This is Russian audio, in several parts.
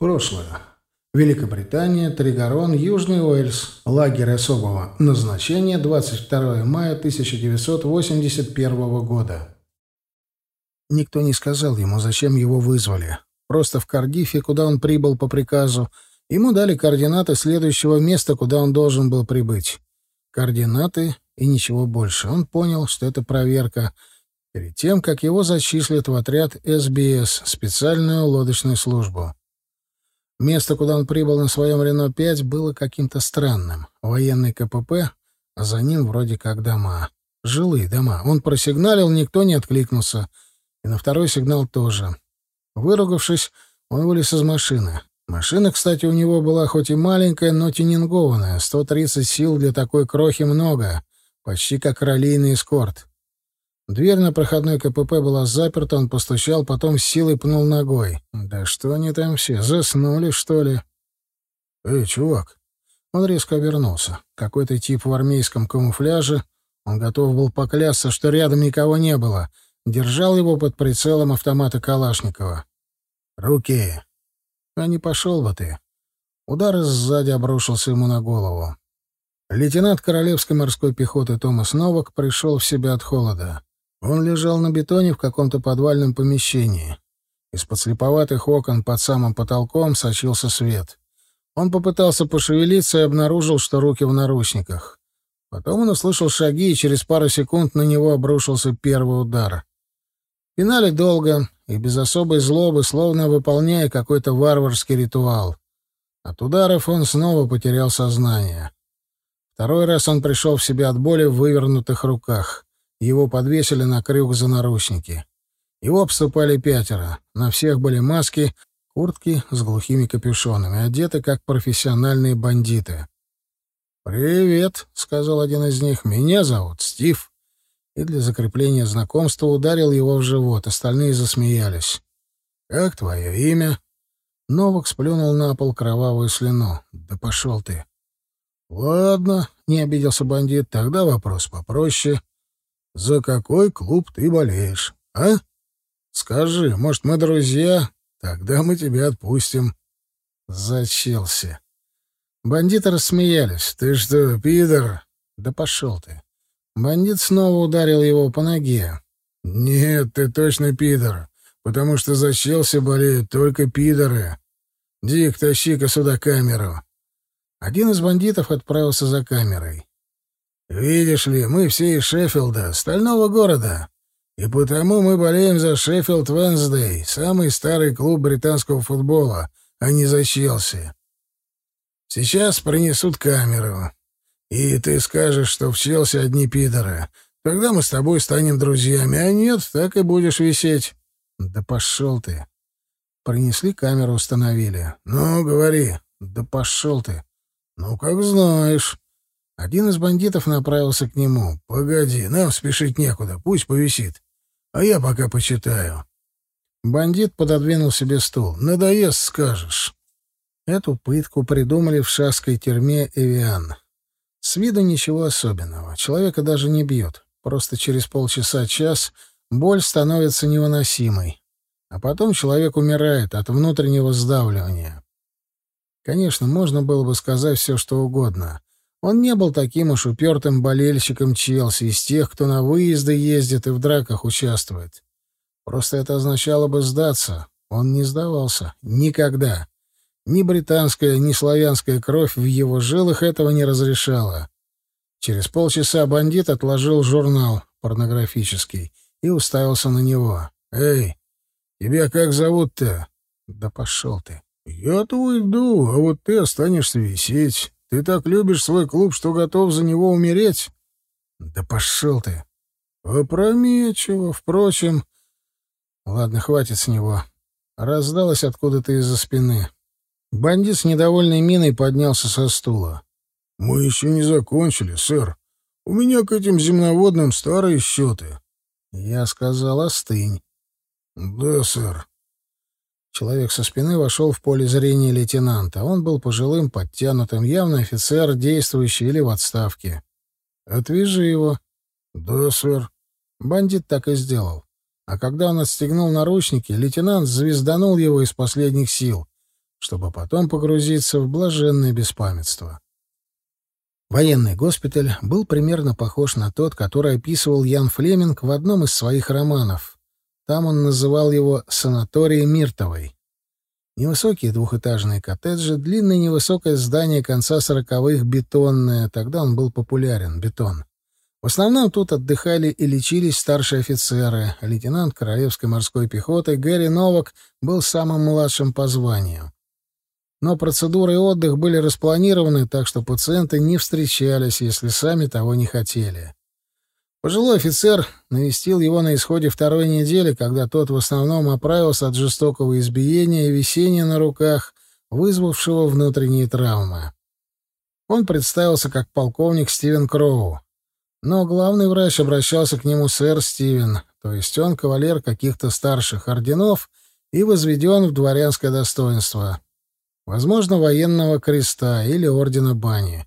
Прошлое. Великобритания, Тригорон, Южный Уэльс. Лагерь особого назначения, 22 мая 1981 года. Никто не сказал ему, зачем его вызвали. Просто в Кардифе, куда он прибыл по приказу, ему дали координаты следующего места, куда он должен был прибыть. Координаты и ничего больше. Он понял, что это проверка перед тем, как его зачислят в отряд СБС, специальную лодочную службу. Место, куда он прибыл на своем Рено-5, было каким-то странным. Военный КПП, а за ним вроде как дома. Жилые дома. Он просигналил, никто не откликнулся. И на второй сигнал тоже. Выругавшись, он вылез из машины. Машина, кстати, у него была хоть и маленькая, но тюнингованная. 130 сил для такой крохи много. Почти как раллийный эскорт. Дверь на проходной КПП была заперта, он постучал, потом силой пнул ногой. Да что они там все, заснули, что ли? «Эй, чувак!» Он резко обернулся. Какой-то тип в армейском камуфляже. Он готов был поклясться, что рядом никого не было. Держал его под прицелом автомата Калашникова. «Руки!» «А не пошел бы ты!» Удар сзади обрушился ему на голову. Лейтенант Королевской морской пехоты Томас Новак пришел в себя от холода. Он лежал на бетоне в каком-то подвальном помещении. Из подслеповатых окон под самым потолком сочился свет. Он попытался пошевелиться и обнаружил, что руки в наручниках. Потом он услышал шаги, и через пару секунд на него обрушился первый удар. Пинали долго и без особой злобы, словно выполняя какой-то варварский ритуал. От ударов он снова потерял сознание. Второй раз он пришел в себя от боли в вывернутых руках. Его подвесили на крюк за наручники. Его обступали пятеро. На всех были маски, куртки с глухими капюшонами, одеты как профессиональные бандиты. «Привет», — сказал один из них. «Меня зовут Стив». И для закрепления знакомства ударил его в живот. Остальные засмеялись. «Как твое имя?» Новак сплюнул на пол кровавую слюну. «Да пошел ты!» «Ладно», — не обиделся бандит, — «тогда вопрос попроще за какой клуб ты болеешь, а? Скажи, может, мы друзья? Тогда мы тебя отпустим. За Челси. Бандиты рассмеялись. Ты что, пидор? Да пошел ты. Бандит снова ударил его по ноге. Нет, ты точно пидор, потому что за Челси болеют только пидоры. Дик, тащи-ка сюда камеру. Один из бандитов отправился за камерой. Видишь ли, мы все из Шеффилда, стального города. И потому мы болеем за Шеффилд Венсдей, самый старый клуб британского футбола, а не за Челси. Сейчас принесут камеру. И ты скажешь, что в Челси одни пидоры. Тогда мы с тобой станем друзьями, а нет, так и будешь висеть. Да пошел ты. Принесли камеру, установили. Ну, говори. Да пошел ты. Ну, как знаешь. Один из бандитов направился к нему. «Погоди, нам спешить некуда, пусть повисит. А я пока почитаю». Бандит пододвинул себе стул. «Надоест, скажешь». Эту пытку придумали в шасской тюрьме Эвиан. С виду ничего особенного. Человека даже не бьют. Просто через полчаса-час боль становится невыносимой. А потом человек умирает от внутреннего сдавливания. Конечно, можно было бы сказать все, что угодно. Он не был таким уж упертым болельщиком Челси, из тех, кто на выезды ездит и в драках участвует. Просто это означало бы сдаться. Он не сдавался. Никогда. Ни британская, ни славянская кровь в его жилах этого не разрешала. Через полчаса бандит отложил журнал порнографический и уставился на него. «Эй, тебя как зовут-то?» «Да пошел ты». «Я-то уйду, а вот ты останешься висеть. Ты так любишь свой клуб, что готов за него умереть? Да пошел ты. Опрометчиво, впрочем. Ладно, хватит с него. Раздалось откуда-то из-за спины. Бандит с недовольной миной поднялся со стула. Мы еще не закончили, сэр. У меня к этим земноводным старые счеты. Я сказал, остынь. Да, сэр. Человек со спины вошел в поле зрения лейтенанта. Он был пожилым, подтянутым, явно офицер, действующий или в отставке. «Отвяжи его». «Да, сэр». Бандит так и сделал. А когда он отстегнул наручники, лейтенант звезданул его из последних сил. чтобы потом погрузиться в блаженное беспамятство. Военный госпиталь был примерно похож на тот, который описывал Ян Флеминг в одном из своих романов. Там он называл его «санаторий Миртовой». Невысокие двухэтажные коттеджи, длинное невысокое здание конца сороковых, бетонное, тогда он был популярен, бетон. В основном тут отдыхали и лечились старшие офицеры. Лейтенант Королевской морской пехоты Гэри Новак был самым младшим по званию. Но процедуры и отдых были распланированы так, что пациенты не встречались, если сами того не хотели. Пожилой офицер навестил его на исходе второй недели, когда тот в основном оправился от жестокого избиения и висения на руках, вызвавшего внутренние травмы. Он представился как полковник Стивен Кроу. Но главный врач обращался к нему сэр Стивен, то есть он кавалер каких-то старших орденов и возведен в дворянское достоинство возможно, военного креста или ордена бани.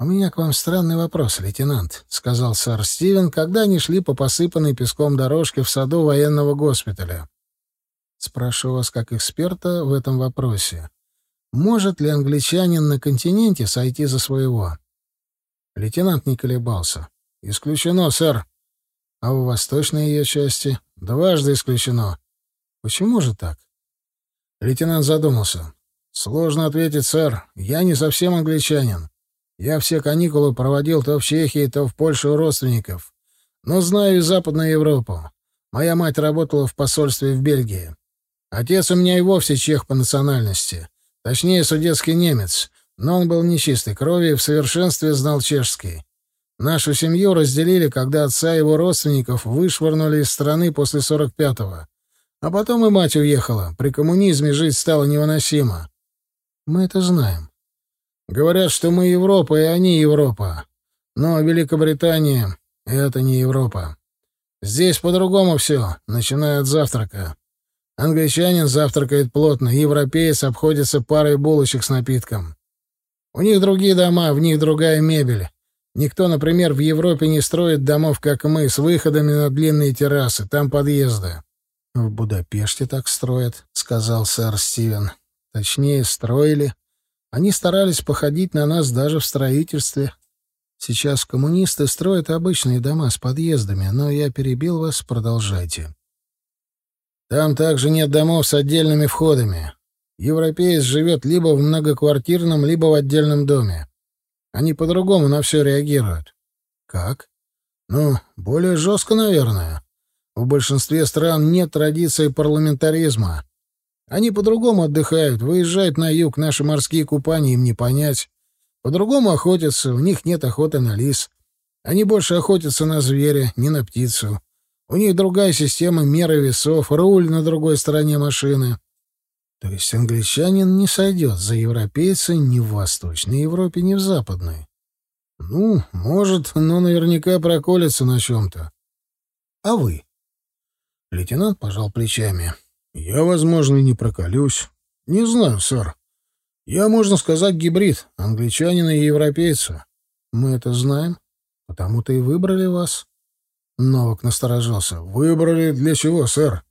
«У меня к вам странный вопрос, лейтенант», — сказал сэр Стивен, когда они шли по посыпанной песком дорожке в саду военного госпиталя. «Спрошу вас как эксперта в этом вопросе. Может ли англичанин на континенте сойти за своего?» Лейтенант не колебался. «Исключено, сэр. А в восточной ее части? Дважды исключено. Почему же так?» Лейтенант задумался. «Сложно ответить, сэр. Я не совсем англичанин. Я все каникулы проводил то в Чехии, то в Польше у родственников. Но знаю и Западную Европу. Моя мать работала в посольстве в Бельгии. Отец у меня и вовсе чех по национальности. Точнее, судетский немец. Но он был нечистой крови и в совершенстве знал чешский. Нашу семью разделили, когда отца и его родственников вышвырнули из страны после 45-го. А потом и мать уехала. При коммунизме жить стало невыносимо. Мы это знаем. Говорят, что мы Европа, и они Европа. Но Великобритания — это не Европа. Здесь по-другому все, начиная от завтрака. Англичанин завтракает плотно, европеец обходится парой булочек с напитком. У них другие дома, в них другая мебель. Никто, например, в Европе не строит домов, как мы, с выходами на длинные террасы, там подъезды. «В Будапеште так строят», — сказал сэр Стивен. «Точнее, строили. Они старались походить на нас даже в строительстве. Сейчас коммунисты строят обычные дома с подъездами, но я перебил вас, продолжайте». «Там также нет домов с отдельными входами. Европеец живет либо в многоквартирном, либо в отдельном доме. Они по-другому на все реагируют». «Как?» «Ну, более жестко, наверное». В большинстве стран нет традиции парламентаризма. Они по-другому отдыхают, выезжают на юг, наши морские купания им не понять. По-другому охотятся, у них нет охоты на лис. Они больше охотятся на зверя, не на птицу. У них другая система меры весов, руль на другой стороне машины. То есть англичанин не сойдет за европейца ни в Восточной Европе, ни в Западной. Ну, может, но наверняка проколется на чем-то. А вы? Лейтенант пожал плечами. «Я, возможно, и не проколюсь. Не знаю, сэр. Я, можно сказать, гибрид англичанина и европейца. Мы это знаем, потому-то и выбрали вас». Новак насторожился. «Выбрали для чего, сэр?»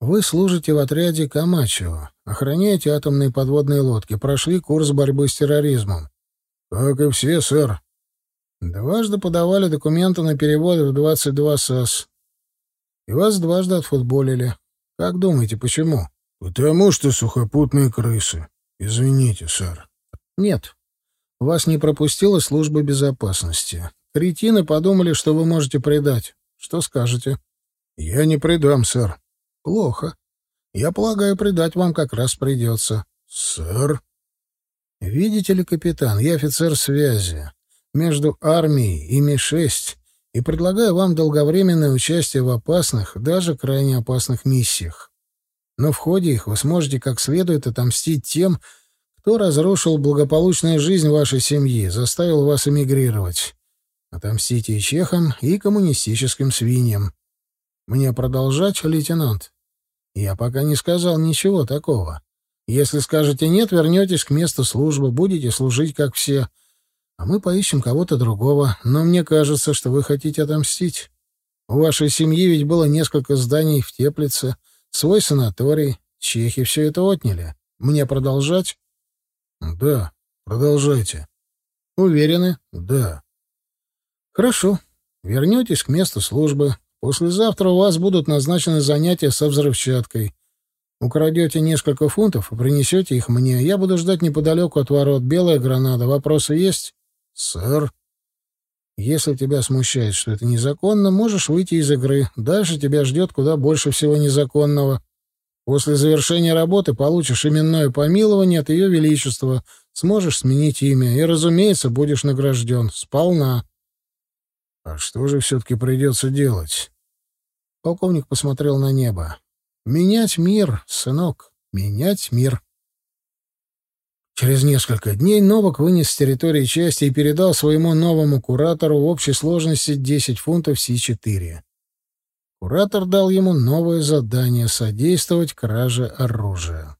«Вы служите в отряде Камачо, охраняете атомные подводные лодки, прошли курс борьбы с терроризмом». «Как и все, сэр». «Дважды подавали документы на перевод в 22 САС. И вас дважды отфутболили. Как думаете, почему? Потому что сухопутные крысы. Извините, сэр. Нет. Вас не пропустила служба безопасности. Кретины подумали, что вы можете предать. Что скажете? Я не предам, сэр. Плохо. Я полагаю, предать вам как раз придется. Сэр? Видите ли, капитан, я офицер связи. Между армией и Ми-6 и предлагаю вам долговременное участие в опасных, даже крайне опасных миссиях. Но в ходе их вы сможете как следует отомстить тем, кто разрушил благополучную жизнь вашей семьи, заставил вас эмигрировать. Отомстите и чехам, и коммунистическим свиньям. Мне продолжать, лейтенант? Я пока не сказал ничего такого. Если скажете «нет», вернетесь к месту службы, будете служить, как все — а мы поищем кого-то другого. Но мне кажется, что вы хотите отомстить. У вашей семьи ведь было несколько зданий в Теплице, свой санаторий, Чехи все это отняли. Мне продолжать? Да, продолжайте. Уверены? Да. Хорошо. Вернетесь к месту службы. Послезавтра у вас будут назначены занятия со взрывчаткой. Украдете несколько фунтов и принесете их мне. Я буду ждать неподалеку от ворот. Белая граната. Вопросы есть? Сэр. Если тебя смущает, что это незаконно, можешь выйти из игры. Дальше тебя ждет куда больше всего незаконного. После завершения работы получишь именное помилование от Ее Величества, сможешь сменить имя и, разумеется, будешь награжден. Сполна. — А что же все-таки придется делать? Полковник посмотрел на небо. — Менять мир, сынок, менять мир. Через несколько дней Новак вынес с территории части и передал своему новому куратору в общей сложности 10 фунтов Си-4. Куратор дал ему новое задание — содействовать краже оружия.